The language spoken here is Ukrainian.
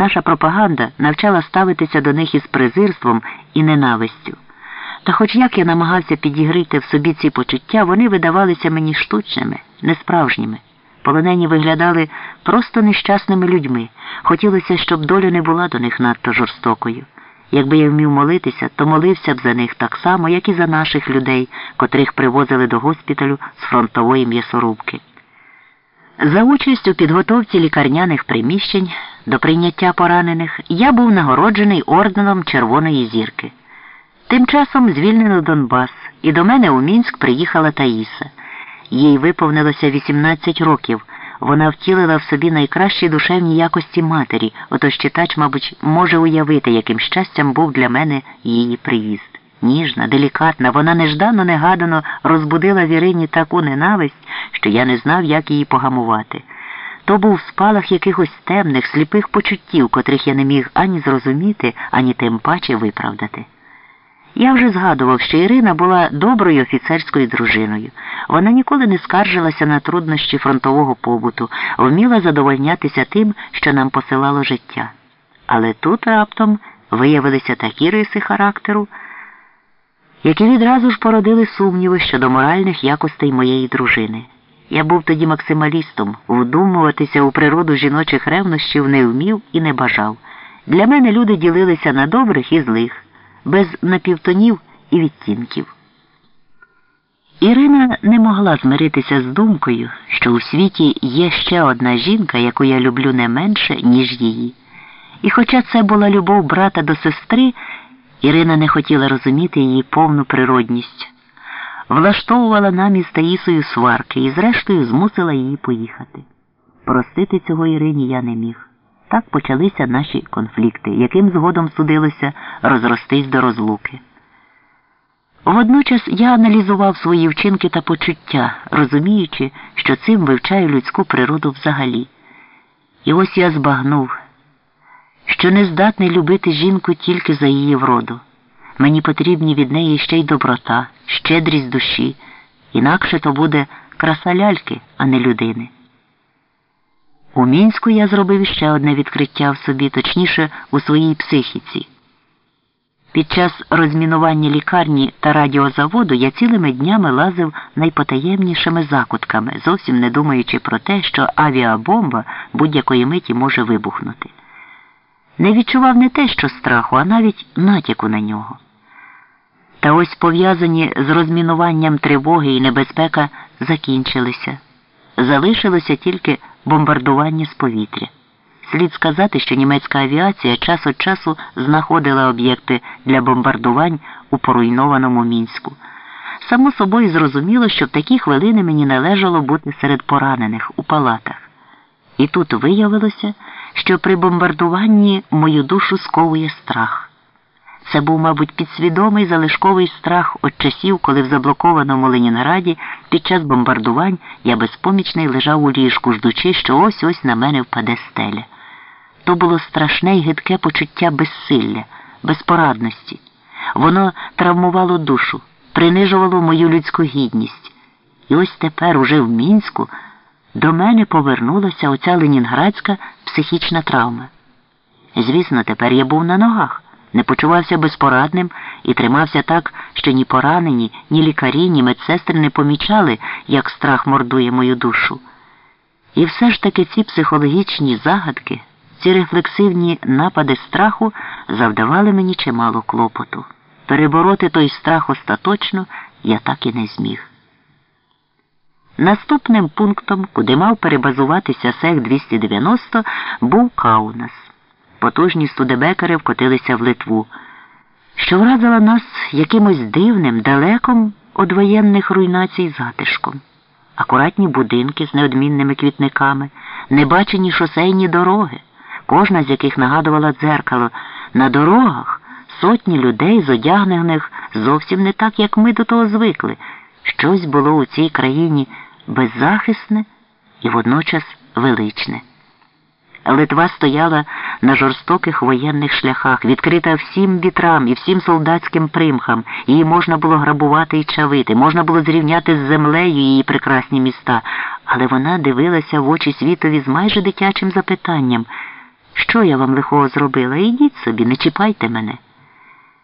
Наша пропаганда навчала ставитися до них із презирством і ненавистю. Та хоч як я намагався підігрити в собі ці почуття, вони видавалися мені штучними, несправжніми. Полонені виглядали просто нещасними людьми. Хотілося, щоб доля не була до них надто жорстокою. Якби я вмів молитися, то молився б за них так само, як і за наших людей, котрих привозили до госпіталю з фронтової м'ясорубки. За участь у підготовці лікарняних приміщень до прийняття поранених я був нагороджений орденом Червоної зірки. Тим часом звільнено Донбас, і до мене у Мінськ приїхала Таїса. Їй виповнилося 18 років. Вона втілила в собі найкращі душевні якості матері, отож читач, мабуть, може уявити, яким щастям був для мене її приїзд. Ніжна, делікатна, вона неждано негадано розбудила в Ірині таку ненависть, що я не знав, як її погамувати. То був спалах якихось темних, сліпих почуттів, котрих я не міг ані зрозуміти, ані тим паче виправдати. Я вже згадував, що Ірина була доброю офіцерською дружиною. Вона ніколи не скаржилася на труднощі фронтового побуту, вміла задовольнятися тим, що нам посилало життя. Але тут раптом виявилися такі риси характеру, які відразу ж породили сумніви щодо моральних якостей моєї дружини. Я був тоді максималістом, вдумуватися у природу жіночих ревнощів не вмів і не бажав. Для мене люди ділилися на добрих і злих без напівтонів і відтінків. Ірина не могла змиритися з думкою, що у світі є ще одна жінка, яку я люблю не менше, ніж її. І хоча це була любов брата до сестри, Ірина не хотіла розуміти її повну природність, влаштовувала нам із Таїсою сварки і, зрештою, змусила її поїхати. Простити цього Ірині я не міг. Так почалися наші конфлікти, яким згодом судилося розростись до розлуки. Водночас я аналізував свої вчинки та почуття, розуміючи, що цим вивчаю людську природу взагалі. І ось я збагнув, що не здатний любити жінку тільки за її вроду. Мені потрібні від неї ще й доброта, щедрість душі, інакше то буде краса ляльки, а не людини. У мінську я зробив ще одне відкриття в собі, точніше, у своїй психіці. Під час розмінування лікарні та радіозаводу я цілими днями лазив найпотаємнішими закутками, зовсім не думаючи про те, що авіабомба будь-якої миті може вибухнути. Не відчував не те, що страху, а навіть натяку на нього. Та ось пов'язані з розмінуванням тривоги і небезпека закінчилися. Залишилося тільки бомбардування з повітря. Слід сказати, що німецька авіація час від часу знаходила об'єкти для бомбардувань у поруйнованому мінську. Само собою зрозуміло, що в такі хвилини мені належало бути серед поранених у палатах. І тут виявилося, що при бомбардуванні мою душу сковує страх. Це був, мабуть, підсвідомий залишковий страх від часів, коли в заблокованому Ленінграді під час бомбардувань я безпомічний лежав у ліжку, ждучи, що ось ось на мене впаде стеля. То було страшне й гидке почуття безсилля, безпорадності. Воно травмувало душу, принижувало мою людську гідність. І ось тепер, уже в мінську, до мене повернулася оця ленінградська психічна травма. Звісно, тепер я був на ногах не почувався безпорадним і тримався так, що ні поранені, ні лікарі, ні медсестри не помічали, як страх мордує мою душу. І все ж таки ці психологічні загадки, ці рефлексивні напади страху завдавали мені чимало клопоту. Перебороти той страх остаточно я так і не зміг. Наступним пунктом, куди мав перебазуватися сех 290, був Каунас потужні студебекери вкотилися в Литву, що вразила нас якимось дивним, далеком од воєнних руйнацій затишком, акуратні будинки з неодмінними квітниками, небачені шосейні дороги, кожна з яких нагадувала дзеркало, на дорогах сотні людей, зодягнених зовсім не так, як ми до того звикли. Щось було у цій країні беззахисне і водночас величне. Литва стояла на жорстоких воєнних шляхах, відкрита всім вітрам і всім солдатським примхам. Її можна було грабувати і чавити, можна було зрівняти з землею її прекрасні міста, але вона дивилася в очі світові з майже дитячим запитанням, Що я вам лихого зробила? Ідіть собі, не чіпайте мене.